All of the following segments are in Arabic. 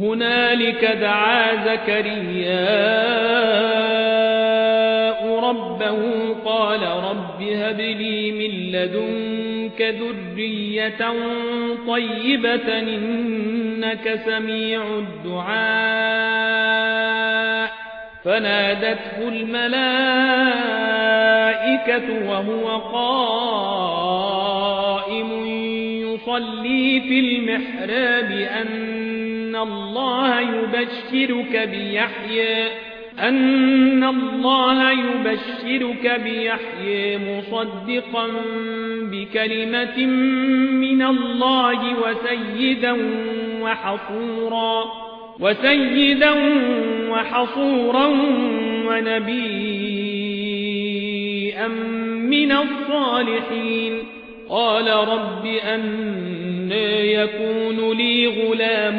هنالك دعا زكرياء ربه قال رب هب لي من لدنك ذرية طيبة إنك سميع الدعاء. فنادته الملائكة وهو قائم يصلي في المحراب أن الله يبشرك بيحيى أن الله يبشرك بيحيى مصدقا بكلمة من الله وسيدا وحصورا وسيدا وحصورا ونبيا من الصالحين. قال رب أن يكون لي غلام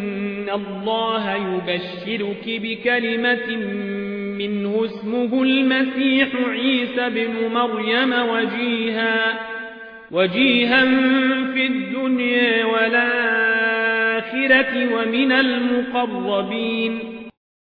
الله يبشرك بكلمة منه اسمه المسيح عيسى بن مريم وجيها وجيها في الدنيا والآخرة ومن المقربين.